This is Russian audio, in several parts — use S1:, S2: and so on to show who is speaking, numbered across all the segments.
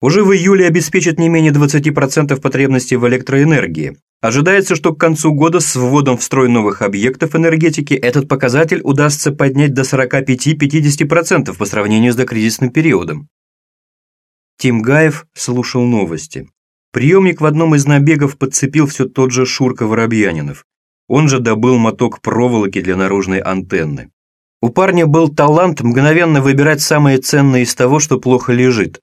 S1: уже в июле обеспечит не менее 20% потребностей в электроэнергии. Ожидается, что к концу года с вводом в строй новых объектов энергетики этот показатель удастся поднять до 45-50% по сравнению с докризисным периодом. Тим Гаев слушал новости. Приемник в одном из набегов подцепил все тот же Шурка Воробьянинов. Он же добыл моток проволоки для наружной антенны. У парня был талант мгновенно выбирать самое ценное из того, что плохо лежит.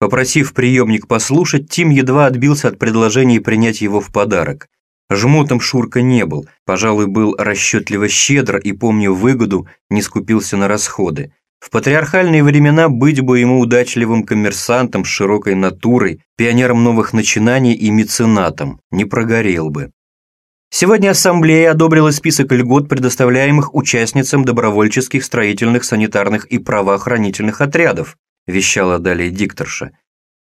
S1: Попросив приемник послушать, Тим едва отбился от предложения принять его в подарок. Жмотом Шурка не был, пожалуй, был расчетливо щедр и, помню выгоду, не скупился на расходы. В патриархальные времена быть бы ему удачливым коммерсантом с широкой натурой, пионером новых начинаний и меценатом, не прогорел бы. Сегодня Ассамблея одобрила список льгот, предоставляемых участницам добровольческих строительных, санитарных и правоохранительных отрядов, вещала далее дикторша.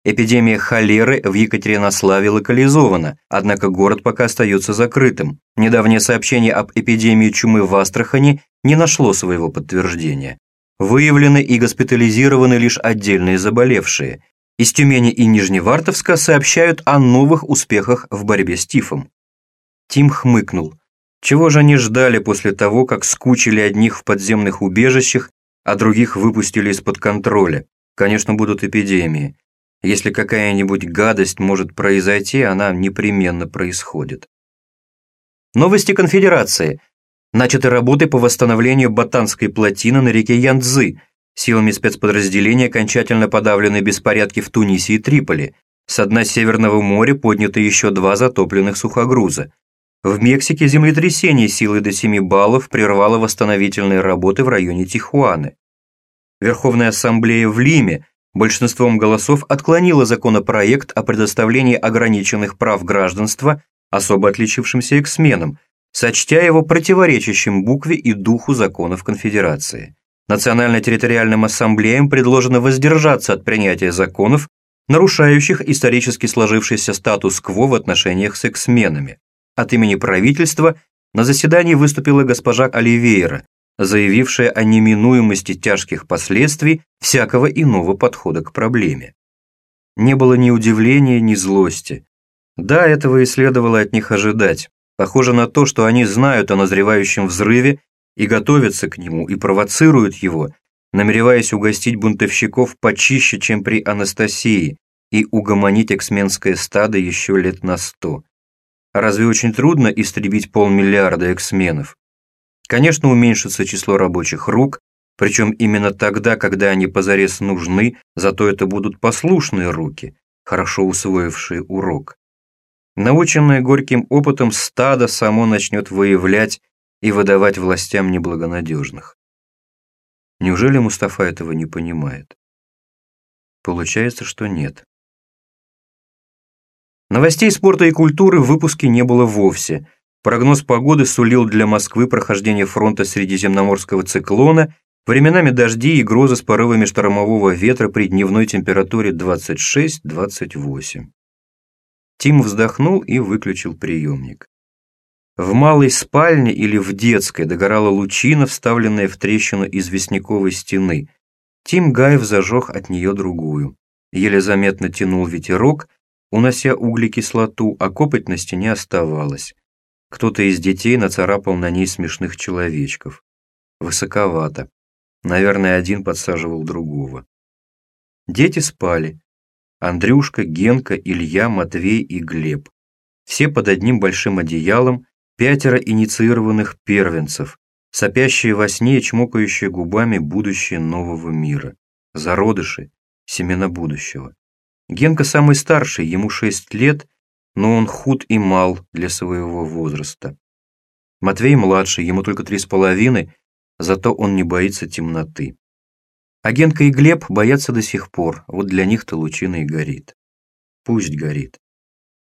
S1: Эпидемия холеры в Екатеринославе локализована, однако город пока остается закрытым. Недавнее сообщение об эпидемии чумы в Астрахани не нашло своего подтверждения. Выявлены и госпитализированы лишь отдельные заболевшие. Из Тюмени и Нижневартовска сообщают о новых успехах в борьбе с тифом. Тим хмыкнул. Чего же они ждали после того, как скучили одних в подземных убежищах, а других выпустили из-под контроля? Конечно, будут эпидемии. Если какая-нибудь гадость может произойти, она непременно происходит. Новости конфедерации. Начаты работы по восстановлению Батанской плотины на реке Янцзы. Силами спецподразделения окончательно подавлены беспорядки в Тунисе и Триполи. С дна Северного моря подняты еще два затопленных сухогруза. В Мексике землетрясение силой до 7 баллов прервало восстановительные работы в районе Тихуаны. Верховная ассамблея в Лиме большинством голосов отклонила законопроект о предоставлении ограниченных прав гражданства особо отличившимся эксменам, сочтя его противоречащим букве и духу законов Конфедерации. Национально-территориальным ассамблеям предложено воздержаться от принятия законов, нарушающих исторически сложившийся статус-кво в отношениях с эксменами. От имени правительства на заседании выступила госпожа Оливейра, заявившая о неминуемости тяжких последствий всякого иного подхода к проблеме. Не было ни удивления, ни злости. Да, этого и следовало от них ожидать. Похоже на то, что они знают о назревающем взрыве и готовятся к нему, и провоцируют его, намереваясь угостить бунтовщиков почище, чем при Анастасии, и угомонить эксменское стадо еще лет на сто. Разве очень трудно истребить полмиллиарда эксменов? Конечно, уменьшится число рабочих рук, причем именно тогда, когда они позарез нужны, зато это будут послушные руки, хорошо усвоившие урок. Наученное горьким опытом стадо само начнет выявлять и выдавать властям неблагонадежных. Неужели Мустафа этого не понимает? Получается, что нет. Новостей спорта и культуры в выпуске не было вовсе. Прогноз погоды сулил для Москвы прохождение фронта средиземноморского циклона, временами дожди и грозы с порывами штормового ветра при дневной температуре 26-28. Тим вздохнул и выключил приемник. В малой спальне или в детской догорала лучина, вставленная в трещину известняковой стены. Тим Гаев зажег от нее другую. Еле заметно тянул ветерок, унося углекислоту, а копоть на стене оставалась. Кто-то из детей нацарапал на ней смешных человечков. Высоковато. Наверное, один подсаживал другого. Дети спали. Андрюшка, Генка, Илья, Матвей и Глеб. Все под одним большим одеялом, пятеро инициированных первенцев, сопящие во сне и чмокающие губами будущее нового мира. Зародыши, семена будущего. Генка самый старший, ему шесть лет, но он худ и мал для своего возраста. Матвей младший, ему только три с половиной, зато он не боится темноты. А Генка и Глеб боятся до сих пор, вот для них-то лучина и горит. Пусть горит.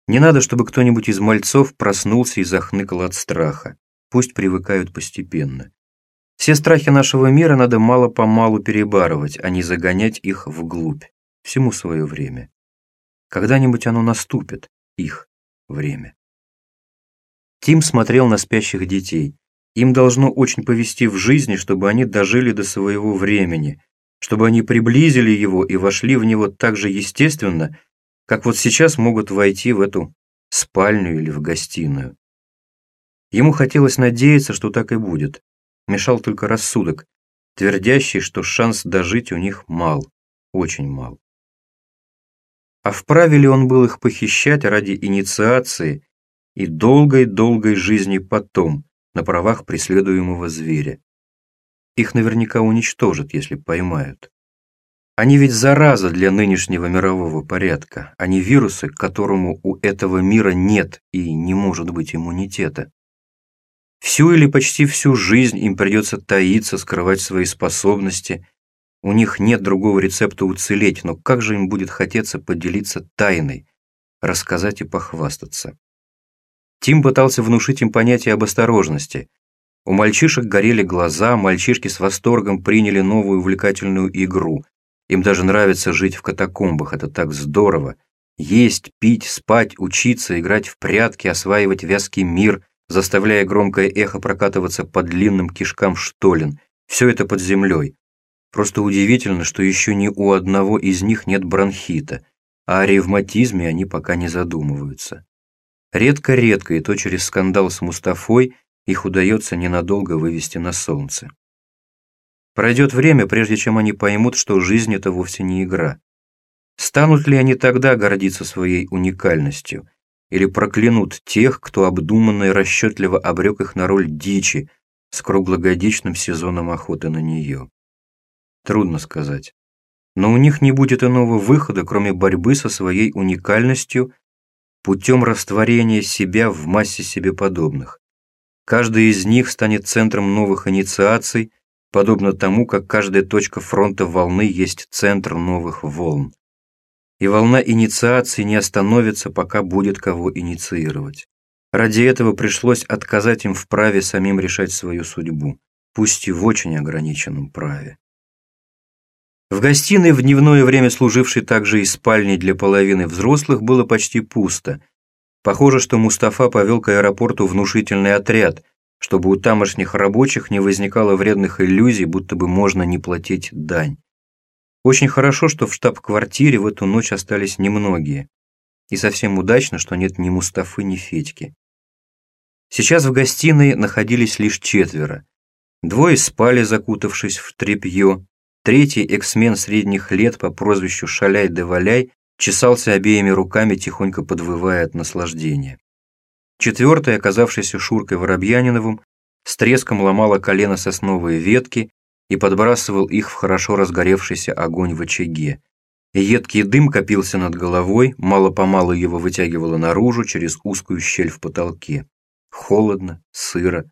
S1: Не надо, чтобы кто-нибудь из мальцов проснулся и захныкал от страха. Пусть привыкают постепенно. Все страхи нашего мира надо мало-помалу перебарывать, а не загонять их вглубь всему свое время. Когда-нибудь оно наступит, их время. Тим смотрел на спящих детей. Им должно очень повести в жизни, чтобы они дожили до своего времени. чтобы они приблизили его и вошли в него так же естественно, как вот сейчас могут войти в эту спальню или в гостиную. Ему хотелось надеяться, что так и будет. Мешал только рассудок, твердящий, что шанс дожить у них мал, очень мал. А вправе ли он был их похищать ради инициации и долгой-долгой жизни потом, на правах преследуемого зверя? Их наверняка уничтожат, если поймают. Они ведь зараза для нынешнего мирового порядка, не вирусы, к которому у этого мира нет и не может быть иммунитета. Всю или почти всю жизнь им придется таиться, скрывать свои способности, у них нет другого рецепта уцелеть, но как же им будет хотеться поделиться тайной, рассказать и похвастаться? Тим пытался внушить им понятие об осторожности. У мальчишек горели глаза, мальчишки с восторгом приняли новую увлекательную игру. Им даже нравится жить в катакомбах, это так здорово. Есть, пить, спать, учиться, играть в прятки, осваивать вязкий мир, заставляя громкое эхо прокатываться по длинным кишкам штолен. Все это под землей. Просто удивительно, что еще ни у одного из них нет бронхита, а о ревматизме они пока не задумываются. Редко-редко, и то через скандал с Мустафой, их удается ненадолго вывести на солнце. Пройдет время, прежде чем они поймут, что жизнь – это вовсе не игра. Станут ли они тогда гордиться своей уникальностью? Или проклянут тех, кто обдуманно и расчетливо обрек их на роль дичи с круглогодичным сезоном охоты на нее? Трудно сказать. Но у них не будет иного выхода, кроме борьбы со своей уникальностью путем растворения себя в массе себе подобных. Каждый из них станет центром новых инициаций, подобно тому, как каждая точка фронта волны есть центр новых волн. И волна инициации не остановится, пока будет кого инициировать. Ради этого пришлось отказать им в праве самим решать свою судьбу, пусть и в очень ограниченном праве. В гостиной, в дневное время служившей также и спальней для половины взрослых, было почти пусто. Похоже, что Мустафа повел к аэропорту внушительный отряд, чтобы у тамошних рабочих не возникало вредных иллюзий, будто бы можно не платить дань. Очень хорошо, что в штаб-квартире в эту ночь остались немногие. И совсем удачно, что нет ни Мустафы, ни Федьки. Сейчас в гостиной находились лишь четверо. Двое спали, закутавшись в тряпье, Третий эксмен средних лет по прозвищу Шаляй де Валяй чесался обеими руками, тихонько подвывая от наслаждения. Четвертый, оказавшийся Шуркой Воробьяниновым, с треском ломала колено сосновые ветки и подбрасывал их в хорошо разгоревшийся огонь в очаге. Едкий дым копился над головой, мало-помалу его вытягивало наружу через узкую щель в потолке. Холодно, сыро.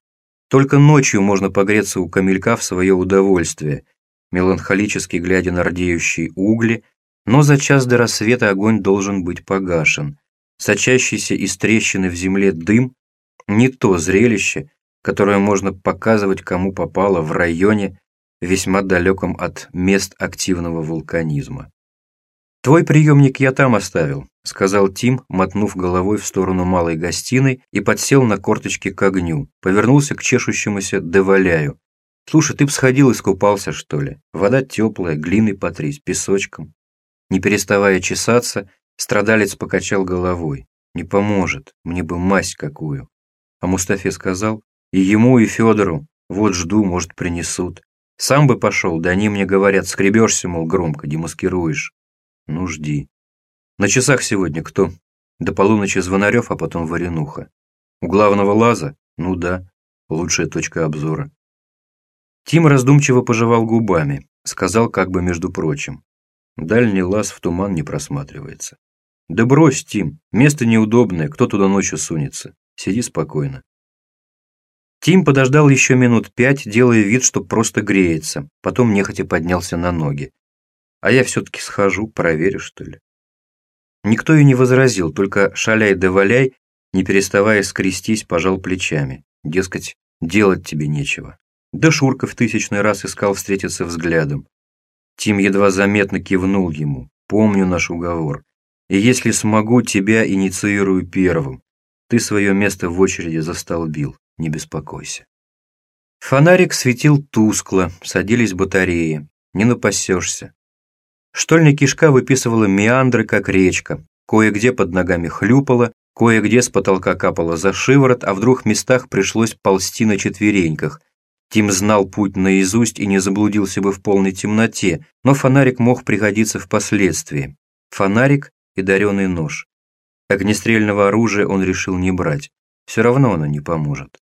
S1: Только ночью можно погреться у камелька в свое удовольствие – меланхолически глядя на рдеющие угли, но за час до рассвета огонь должен быть погашен. Сочащийся из трещины в земле дым – не то зрелище, которое можно показывать кому попало в районе, весьма далеком от мест активного вулканизма. «Твой приемник я там оставил», – сказал Тим, мотнув головой в сторону малой гостиной и подсел на корточки к огню, повернулся к чешущемуся Деваляю, Слушай, ты б сходил искупался, что ли? Вода теплая, глиной потрись, песочком. Не переставая чесаться, страдалец покачал головой. Не поможет, мне бы мазь какую. А Мустафе сказал, и ему, и Федору, вот жду, может, принесут. Сам бы пошел, да они мне говорят, скребешься, мол, громко, демаскируешь. Ну, жди. На часах сегодня кто? До полуночи Звонарев, а потом Варенуха. У главного лаза? Ну да, лучшая точка обзора. Тим раздумчиво пожевал губами, сказал как бы между прочим. Дальний лаз в туман не просматривается. Да брось, Тим, место неудобное, кто туда ночью сунется. Сиди спокойно. Тим подождал еще минут пять, делая вид, что просто греется, потом нехотя поднялся на ноги. А я все-таки схожу, проверю, что ли. Никто и не возразил, только шаляй да валяй, не переставая скрестись, пожал плечами. Дескать, делать тебе нечего. Да Шурка в тысячный раз искал встретиться взглядом. Тим едва заметно кивнул ему. «Помню наш уговор. И если смогу, тебя инициирую первым. Ты свое место в очереди застолбил. Не беспокойся». Фонарик светил тускло, садились батареи. не напасешься. Штольня кишка выписывала меандры, как речка. Кое-где под ногами хлюпала, кое-где с потолка капала за шиворот, а в двух местах пришлось ползти на четвереньках. Тим знал путь наизусть и не заблудился бы в полной темноте, но фонарик мог пригодиться впоследствии. Фонарик и даренный нож. Огнестрельного оружия он решил не брать. Все равно оно не поможет.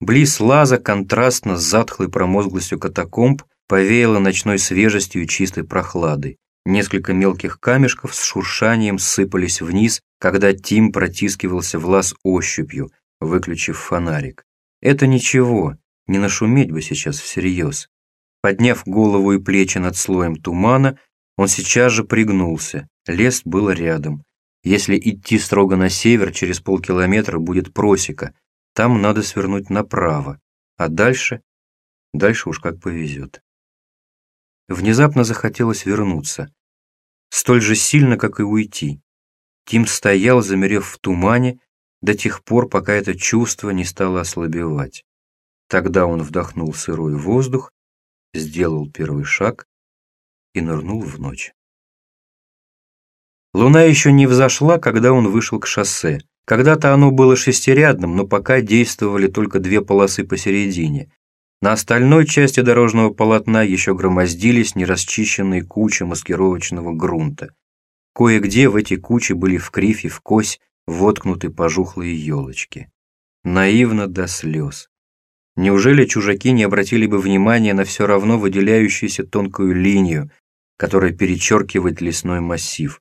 S1: Близ лаза, контрастно с затхлой промозглостью катакомб, повеяло ночной свежестью и чистой прохладой. Несколько мелких камешков с шуршанием сыпались вниз, когда Тим протискивался в лаз ощупью, выключив фонарик. Это ничего, не нашуметь бы сейчас всерьез. Подняв голову и плечи над слоем тумана, он сейчас же пригнулся. Лес был рядом. Если идти строго на север, через полкилометра будет просека. Там надо свернуть направо. А дальше? Дальше уж как повезет. Внезапно захотелось вернуться. Столь же сильно, как и уйти. Тим стоял, замерев в тумане, до тех пор, пока это чувство не стало ослабевать. Тогда он вдохнул сырой воздух, сделал первый шаг и нырнул в ночь. Луна еще не взошла, когда он вышел к шоссе. Когда-то оно было шестирядным, но пока действовали только две полосы посередине. На остальной части дорожного полотна еще громоздились нерасчищенные кучи маскировочного грунта. Кое-где в эти кучи были в кривь и в кось воткнуты пожухлые елочки. Наивно до слез. Неужели чужаки не обратили бы внимания на все равно выделяющуюся тонкую линию, которая перечеркивает лесной массив?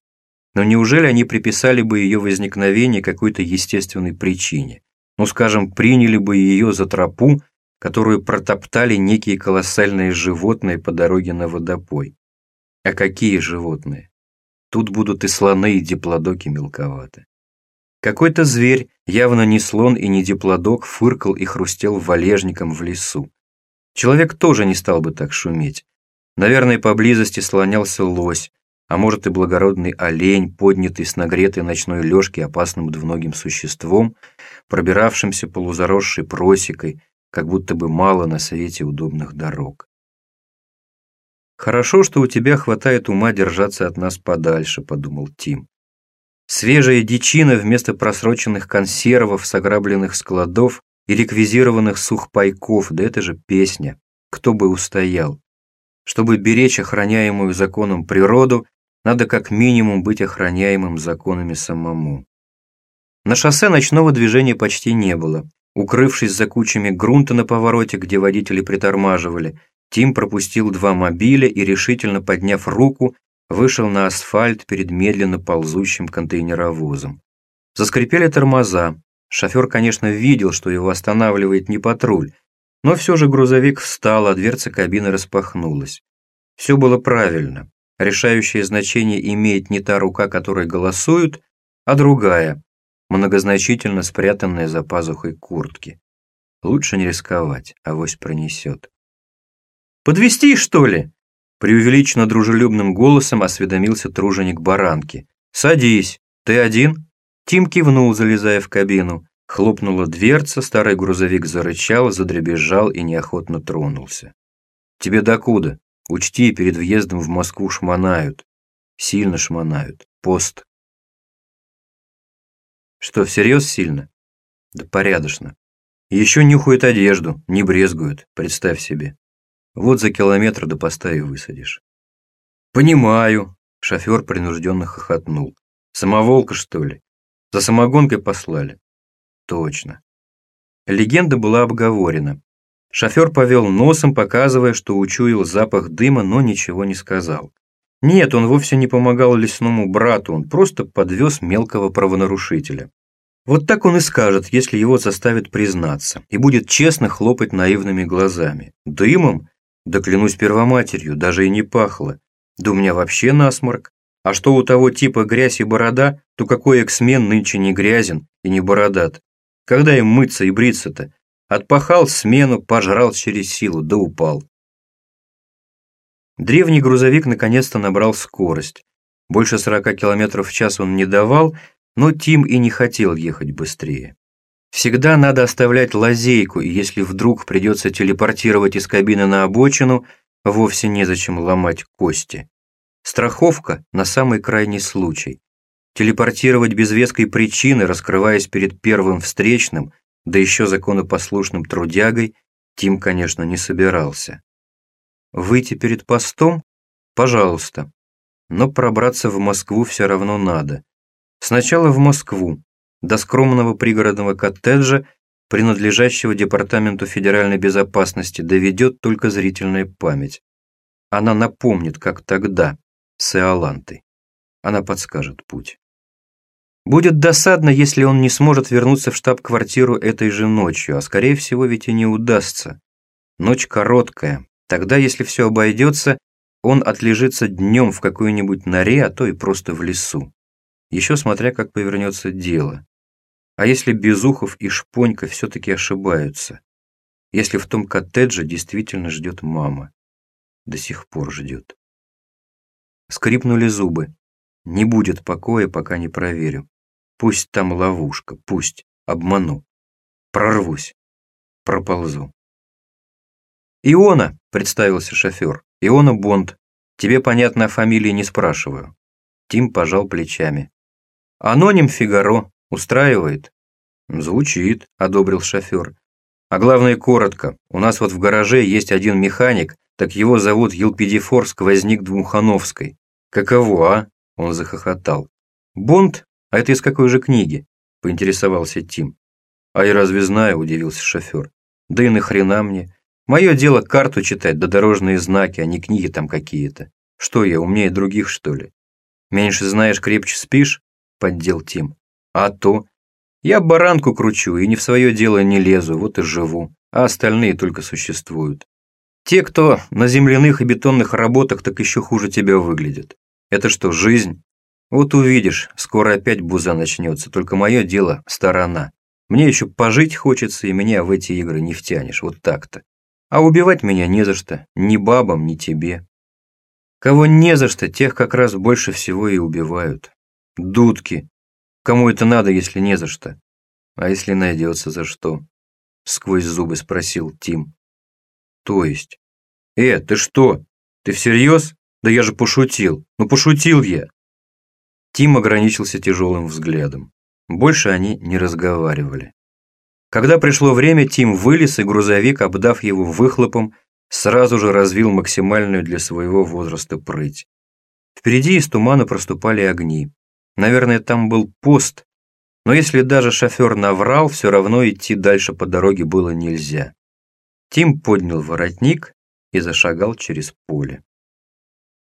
S1: Но неужели они приписали бы ее возникновение какой-то естественной причине? Ну, скажем, приняли бы ее за тропу, которую протоптали некие колоссальные животные по дороге на водопой. А какие животные? Тут будут и слоны, и диплодоки мелковаты. Какой-то зверь, явно не слон и не диплодок, фыркал и хрустел валежником в лесу. Человек тоже не стал бы так шуметь. Наверное, поблизости слонялся лось, а может и благородный олень, поднятый с нагретой ночной лёжки опасным двуногим существом, пробиравшимся полузаросшей просекой, как будто бы мало на свете удобных дорог. «Хорошо, что у тебя хватает ума держаться от нас подальше», — подумал Тим. Свежая дичина вместо просроченных консервов, сограбленных складов и реквизированных сухпайков, да это же песня, кто бы устоял. Чтобы беречь охраняемую законом природу, надо как минимум быть охраняемым законами самому. На шоссе ночного движения почти не было. Укрывшись за кучами грунта на повороте, где водители притормаживали, Тим пропустил два мобиля и, решительно подняв руку, вышел на асфальт перед медленно ползущим контейнеровозом. Заскрипели тормоза. Шофер, конечно, видел, что его останавливает не патруль, но все же грузовик встал, а дверца кабины распахнулась. Все было правильно. Решающее значение имеет не та рука, которой голосуют, а другая, многозначительно спрятанная за пазухой куртки. Лучше не рисковать, авось пронесет. «Подвести что ли?» Преувеличенно дружелюбным голосом осведомился труженик баранки. «Садись. Ты один?» Тим кивнул, залезая в кабину. Хлопнула дверца, старый грузовик зарычал, задребезжал и неохотно тронулся. «Тебе докуда?» Учти, перед въездом в Москву шмонают. Сильно шмонают. Пост. Что, всерьез сильно? Да порядочно. Еще нюхают одежду, не брезгуют, представь себе. Вот за километр до поста и высадишь. Понимаю. Шофер принужденно хохотнул. Самоволка, что ли? За самогонкой послали. Точно. Легенда была обговорена. Шофер повел носом, показывая, что учуял запах дыма, но ничего не сказал. Нет, он вовсе не помогал лесному брату, он просто подвез мелкого правонарушителя. Вот так он и скажет, если его заставят признаться, и будет честно хлопать наивными глазами. Дымом? Да клянусь первоматерью, даже и не пахло. Да у меня вообще насморк. А что у того типа грязь и борода, то какой эксмен нынче не грязен и не бородат? Когда им мыться и бриться-то? Отпахал смену, пожрал через силу, да упал. Древний грузовик наконец-то набрал скорость. Больше 40 км в час он не давал, но Тим и не хотел ехать быстрее. Всегда надо оставлять лазейку, и если вдруг придется телепортировать из кабины на обочину, вовсе незачем ломать кости. Страховка на самый крайний случай. Телепортировать без веской причины, раскрываясь перед первым встречным, да еще законопослушным трудягой, Тим, конечно, не собирался. Выйти перед постом? Пожалуйста. Но пробраться в Москву все равно надо. Сначала в Москву, до скромного пригородного коттеджа, принадлежащего Департаменту федеральной безопасности, доведет только зрительная память. Она напомнит, как тогда, с Иолантой. Она подскажет путь. Будет досадно, если он не сможет вернуться в штаб-квартиру этой же ночью, а скорее всего ведь и не удастся. Ночь короткая. Тогда, если все обойдется, он отлежится днем в какой-нибудь норе, а то и просто в лесу. Еще смотря, как повернется дело. А если Безухов и Шпонька все-таки ошибаются? Если в том коттедже действительно ждет мама? До сих пор ждет. Скрипнули зубы. Не будет покоя, пока не проверю. Пусть там ловушка, пусть. Обману. Прорвусь. Проползу. «Иона», — представился шофер. «Иона Бонд. Тебе, понятно, о фамилии не спрашиваю». Тим пожал плечами. «Аноним Фигаро. Устраивает?» «Звучит», – одобрил шофер. «А главное, коротко. У нас вот в гараже есть один механик, так его зовут Елпидифор Сквозник Двухановской. Каково, а?» – он захохотал. «Бонд? А это из какой же книги?» – поинтересовался Тим. «А я разве знаю?» – удивился шофер. «Да и нахрена мне? Мое дело карту читать, да дорожные знаки, а не книги там какие-то. Что я, умнее других, что ли?» «Меньше знаешь, крепче спишь?» – поддел Тим. «А то. Я баранку кручу и не в свое дело не лезу, вот и живу, а остальные только существуют. Те, кто на земляных и бетонных работах, так еще хуже тебя выглядят. Это что, жизнь? Вот увидишь, скоро опять буза начнется, только мое дело – сторона. Мне еще пожить хочется, и меня в эти игры не втянешь, вот так-то. А убивать меня не за что, ни бабам, ни тебе. Кого не за что, тех как раз больше всего и убивают. Дудки, Кому это надо, если не за что? А если найдется за что? Сквозь зубы спросил Тим. То есть? Э, ты что? Ты всерьез? Да я же пошутил. Ну пошутил я. Тим ограничился тяжелым взглядом. Больше они не разговаривали. Когда пришло время, Тим вылез, и грузовик, обдав его выхлопом, сразу же развил максимальную для своего возраста прыть. Впереди из тумана проступали огни. Наверное, там был пост, но если даже шофер наврал, все равно идти дальше по дороге было нельзя. Тим поднял воротник и зашагал через поле.